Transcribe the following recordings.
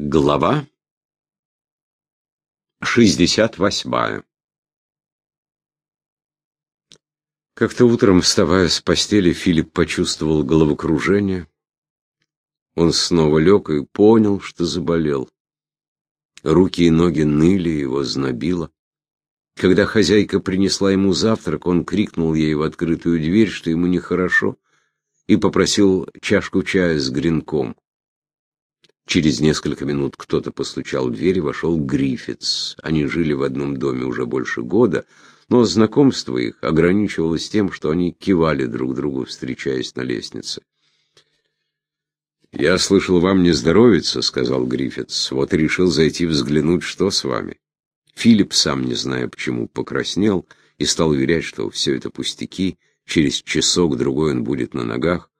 Глава 68 Как-то утром, вставая с постели, Филипп почувствовал головокружение. Он снова лег и понял, что заболел. Руки и ноги ныли, его знобило. Когда хозяйка принесла ему завтрак, он крикнул ей в открытую дверь, что ему нехорошо, и попросил чашку чая с гренком. Через несколько минут кто-то постучал в дверь и вошел Гриффитс. Они жили в одном доме уже больше года, но знакомство их ограничивалось тем, что они кивали друг другу, встречаясь на лестнице. «Я слышал, вам не здоровится», — сказал Гриффитс. «Вот и решил зайти взглянуть, что с вами». Филипп, сам не зная почему, покраснел и стал уверять, что все это пустяки, через часок-другой он будет на ногах.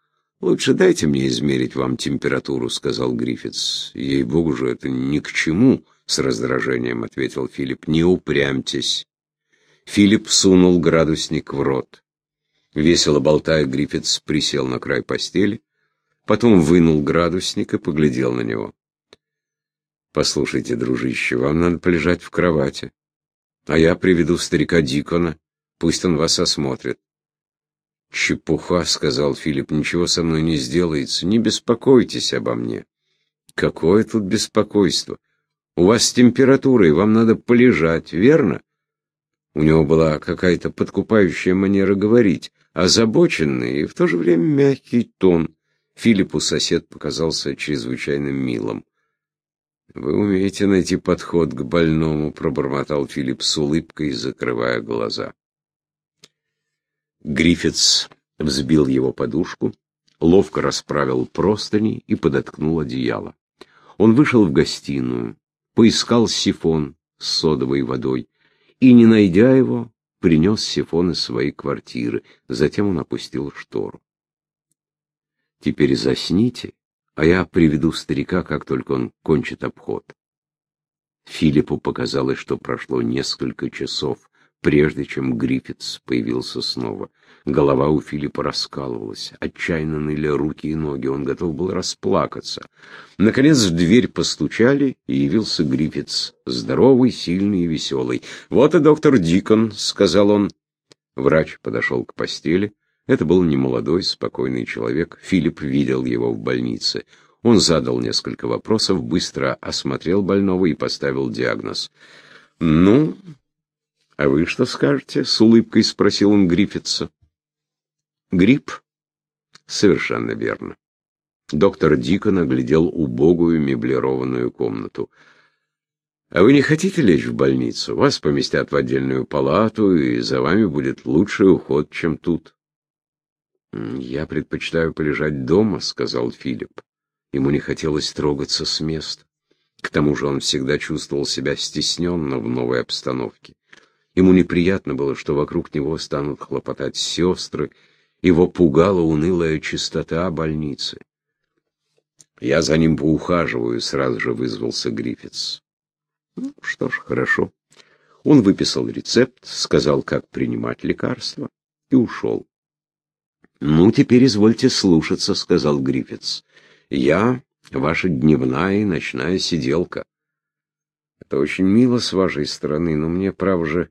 «Лучше дайте мне измерить вам температуру», — сказал Гриффитс. «Ей-богу же, это ни к чему», — с раздражением ответил Филипп. «Не упрямьтесь». Филипп сунул градусник в рот. Весело болтая, Гриффитс присел на край постели, потом вынул градусник и поглядел на него. «Послушайте, дружище, вам надо полежать в кровати, а я приведу старика Дикона, пусть он вас осмотрит». «Чепуха», — сказал Филипп, — «ничего со мной не сделается. Не беспокойтесь обо мне». «Какое тут беспокойство? У вас температура, и вам надо полежать, верно?» У него была какая-то подкупающая манера говорить, озабоченный и в то же время мягкий тон. Филиппу сосед показался чрезвычайно милым. «Вы умеете найти подход к больному», — пробормотал Филипп с улыбкой, закрывая глаза. Гриффитс взбил его подушку, ловко расправил простыни и подоткнул одеяло. Он вышел в гостиную, поискал сифон с содовой водой и, не найдя его, принес сифон из своей квартиры. Затем он опустил штору. «Теперь засните, а я приведу старика, как только он кончит обход». Филиппу показалось, что прошло несколько часов прежде чем Гриффитс появился снова. Голова у Филиппа раскалывалась, отчаянно ныли руки и ноги, он готов был расплакаться. Наконец в дверь постучали, и явился Гриффитс, здоровый, сильный и веселый. «Вот и доктор Дикон», — сказал он. Врач подошел к постели. Это был немолодой, спокойный человек. Филипп видел его в больнице. Он задал несколько вопросов, быстро осмотрел больного и поставил диагноз. «Ну, «А вы что скажете?» — с улыбкой спросил он Гриффитса. «Грипп?» «Совершенно верно». Доктор Дикон оглядел убогую меблированную комнату. «А вы не хотите лечь в больницу? Вас поместят в отдельную палату, и за вами будет лучший уход, чем тут». «Я предпочитаю полежать дома», — сказал Филипп. Ему не хотелось трогаться с места. К тому же он всегда чувствовал себя стесненно в новой обстановке. Ему неприятно было, что вокруг него станут хлопотать сестры, его пугала унылая чистота больницы. «Я за ним поухаживаю», — сразу же вызвался Гриффитс. Ну, что ж, хорошо. Он выписал рецепт, сказал, как принимать лекарства, и ушел. «Ну, теперь извольте слушаться», — сказал Гриффитс. «Я ваша дневная и ночная сиделка». «Это очень мило с вашей стороны, но мне, право же,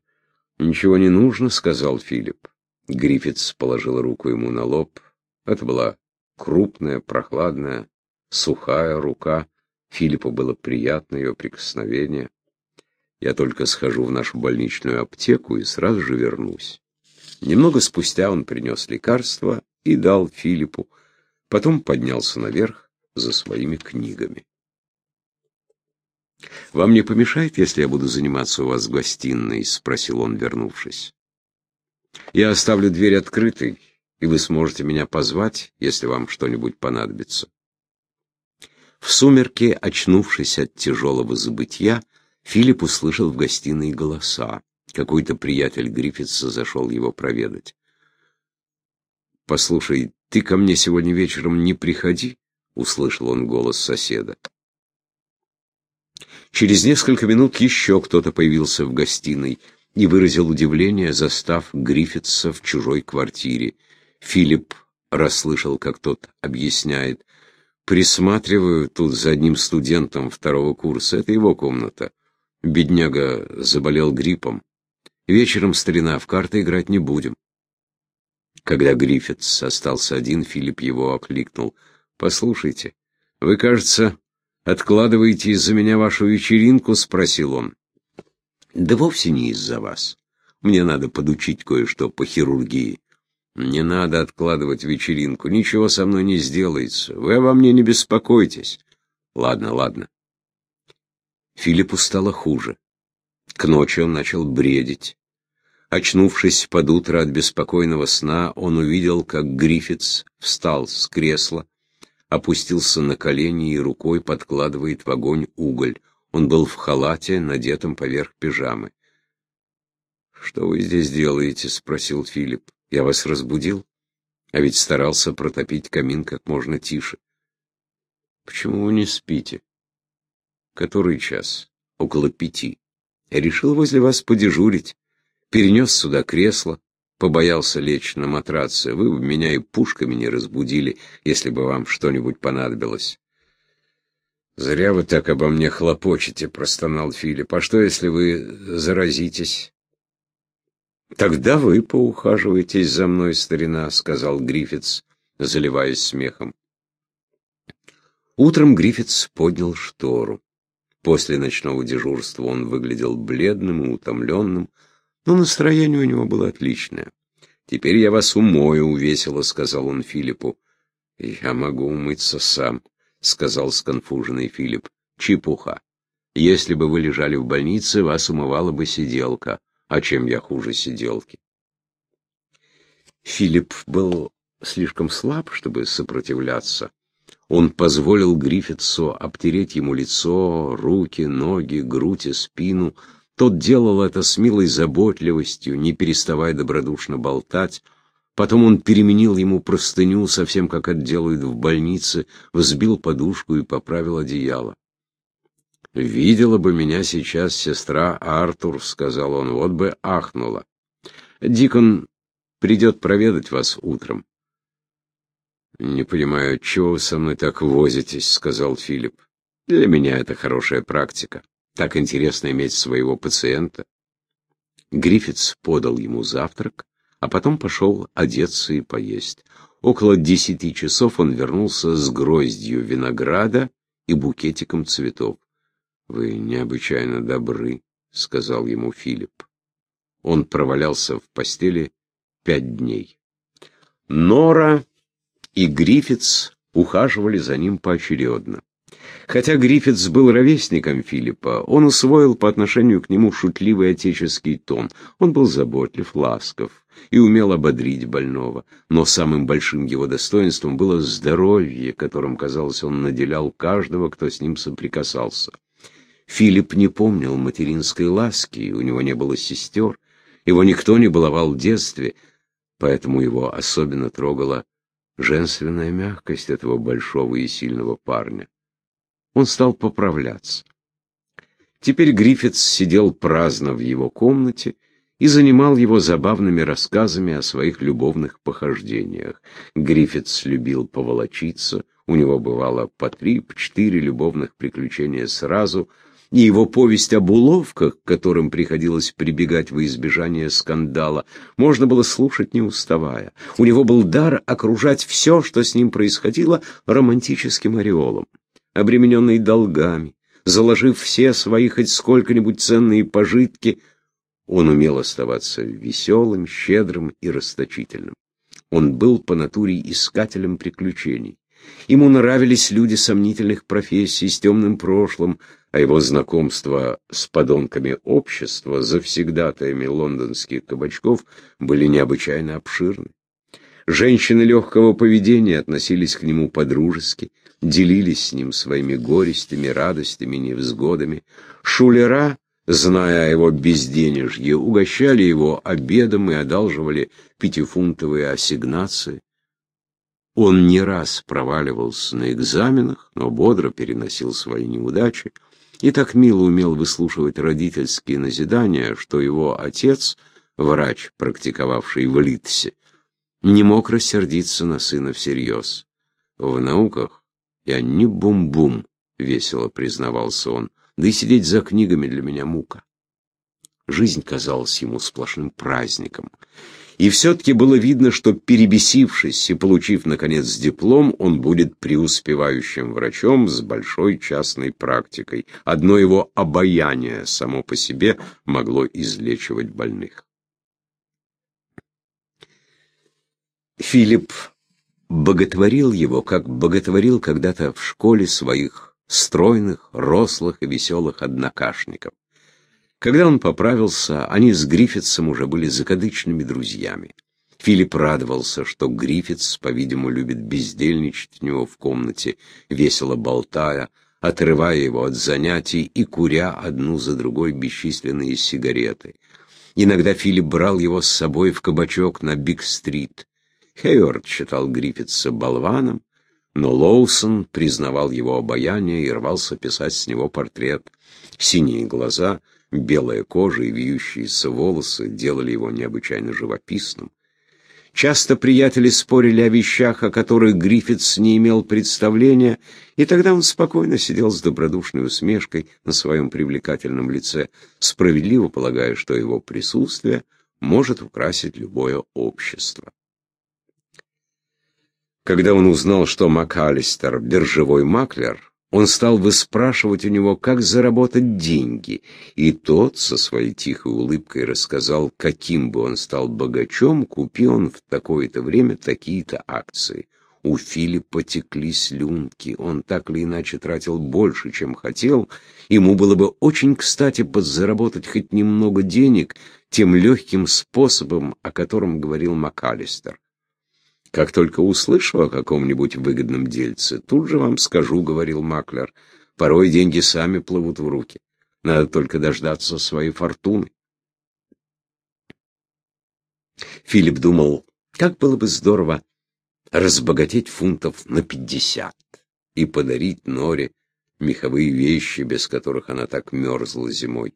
«Ничего не нужно», — сказал Филипп. Гриффитс положил руку ему на лоб. Это была крупная, прохладная, сухая рука. Филиппу было приятно ее прикосновение. «Я только схожу в нашу больничную аптеку и сразу же вернусь». Немного спустя он принес лекарство и дал Филиппу, потом поднялся наверх за своими книгами. «Вам не помешает, если я буду заниматься у вас в гостиной?» — спросил он, вернувшись. «Я оставлю дверь открытой, и вы сможете меня позвать, если вам что-нибудь понадобится». В сумерке, очнувшись от тяжелого забытья, Филипп услышал в гостиной голоса. Какой-то приятель Гриффитса зашел его проведать. «Послушай, ты ко мне сегодня вечером не приходи», — услышал он голос соседа. Через несколько минут еще кто-то появился в гостиной и выразил удивление, застав Гриффитса в чужой квартире. Филипп расслышал, как тот объясняет. Присматриваю тут за одним студентом второго курса. Это его комната. Бедняга заболел гриппом. Вечером, старина, в карты играть не будем. Когда Гриффитс остался один, Филипп его окликнул. «Послушайте, вы, кажется, откладываете из-за меня вашу вечеринку?» — спросил он. «Да вовсе не из-за вас. Мне надо подучить кое-что по хирургии. Не надо откладывать вечеринку, ничего со мной не сделается. Вы обо мне не беспокойтесь. Ладно, ладно. Филиппу стало хуже. К ночи он начал бредить. Очнувшись под утро от беспокойного сна, он увидел, как Гриффитс встал с кресла, опустился на колени и рукой подкладывает в огонь уголь. Он был в халате, надетом поверх пижамы. «Что вы здесь делаете?» — спросил Филипп. «Я вас разбудил? А ведь старался протопить камин как можно тише. Почему вы не спите?» «Который час?» «Около пяти. Я решил возле вас подежурить. Перенес сюда кресло, побоялся лечь на матраце. Вы бы меня и пушками не разбудили, если бы вам что-нибудь понадобилось». «Зря вы так обо мне хлопочете», — простонал Филипп. «А что, если вы заразитесь?» «Тогда вы поухаживаетесь за мной, старина», — сказал Гриффитс, заливаясь смехом. Утром Гриффитс поднял штору. После ночного дежурства он выглядел бледным и утомленным, но настроение у него было отличное. «Теперь я вас умою», — весело сказал он Филиппу. «Я могу умыться сам», — сказал сконфуженный Филипп. «Чепуха. Если бы вы лежали в больнице, вас умывала бы сиделка. А чем я хуже сиделки? Филипп был слишком слаб, чтобы сопротивляться. Он позволил Гриффитсу обтереть ему лицо, руки, ноги, грудь и спину. Тот делал это с милой заботливостью, не переставая добродушно болтать. Потом он переменил ему простыню, совсем как это делают в больнице, взбил подушку и поправил одеяло. «Видела бы меня сейчас сестра Артур», — сказал он, — «вот бы ахнула. Дикон придет проведать вас утром». «Не понимаю, чего вы со мной так возитесь», — сказал Филипп. «Для меня это хорошая практика. Так интересно иметь своего пациента». Гриффитс подал ему завтрак, а потом пошел одеться и поесть. Около десяти часов он вернулся с гроздью винограда и букетиком цветов. «Вы необычайно добры», — сказал ему Филипп. Он провалялся в постели пять дней. Нора и Гриффитс ухаживали за ним поочередно. Хотя Гриффитс был ровесником Филиппа, он усвоил по отношению к нему шутливый отеческий тон. Он был заботлив, ласков и умел ободрить больного. Но самым большим его достоинством было здоровье, которым, казалось, он наделял каждого, кто с ним соприкасался. Филипп не помнил материнской ласки, у него не было сестер, его никто не баловал в детстве, поэтому его особенно трогала женственная мягкость этого большого и сильного парня. Он стал поправляться. Теперь Гриффитс сидел праздно в его комнате и занимал его забавными рассказами о своих любовных похождениях. Гриффитс любил поволочиться, у него бывало по три, по четыре любовных приключения сразу — и его повесть об уловках, к которым приходилось прибегать во избежание скандала, можно было слушать не уставая. У него был дар окружать все, что с ним происходило, романтическим ореолом. Обремененный долгами, заложив все свои хоть сколько-нибудь ценные пожитки, он умел оставаться веселым, щедрым и расточительным. Он был по натуре искателем приключений. Ему нравились люди сомнительных профессий с темным прошлым, а его знакомства с подонками общества, завсегдатаями лондонских кабачков, были необычайно обширны. Женщины легкого поведения относились к нему подружески, делились с ним своими горестями, радостями, невзгодами. Шулера, зная о его безденежье, угощали его обедом и одалживали пятифунтовые ассигнации. Он не раз проваливался на экзаменах, но бодро переносил свои неудачи и так мило умел выслушивать родительские назидания, что его отец, врач, практиковавший в Литсе, не мог рассердиться на сына всерьез. В науках «Я не бум-бум», — весело признавался он, — «да и сидеть за книгами для меня мука». Жизнь казалась ему сплошным праздником. И все-таки было видно, что, перебесившись и получив, наконец, диплом, он будет преуспевающим врачом с большой частной практикой. Одно его обаяние само по себе могло излечивать больных. Филипп боготворил его, как боготворил когда-то в школе своих стройных, рослых и веселых однокашников. Когда он поправился, они с Гриффитсом уже были закадычными друзьями. Филипп радовался, что Гриффитс, по-видимому, любит бездельничать у него в комнате, весело болтая, отрывая его от занятий и куря одну за другой бесчисленные сигареты. Иногда Филипп брал его с собой в кабачок на Биг-стрит. Хейвард считал Гриффитса болваном, но Лоусон признавал его обаяние и рвался писать с него портрет. Синие глаза — Белая кожа и вьющиеся волосы делали его необычайно живописным. Часто приятели спорили о вещах, о которых Гриффитс не имел представления, и тогда он спокойно сидел с добродушной усмешкой на своем привлекательном лице, справедливо полагая, что его присутствие может украсить любое общество. Когда он узнал, что МакАлистер — биржевой маклер, он стал выспрашивать у него, как заработать деньги, и тот со своей тихой улыбкой рассказал, каким бы он стал богачом, купи он в такое-то время такие-то акции. У Филиппа текли слюнки, он так или иначе тратил больше, чем хотел, ему было бы очень кстати подзаработать хоть немного денег тем легким способом, о котором говорил МакАлистер. Как только услышу о каком-нибудь выгодном дельце, тут же вам скажу, — говорил Маклер. Порой деньги сами плывут в руки. Надо только дождаться своей фортуны. Филипп думал, как было бы здорово разбогатеть фунтов на пятьдесят и подарить Норе меховые вещи, без которых она так мерзла зимой.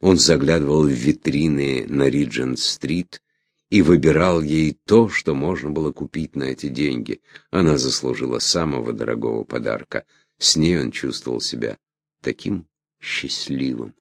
Он заглядывал в витрины на Риджент-стрит и выбирал ей то, что можно было купить на эти деньги. Она заслужила самого дорогого подарка. С ней он чувствовал себя таким счастливым.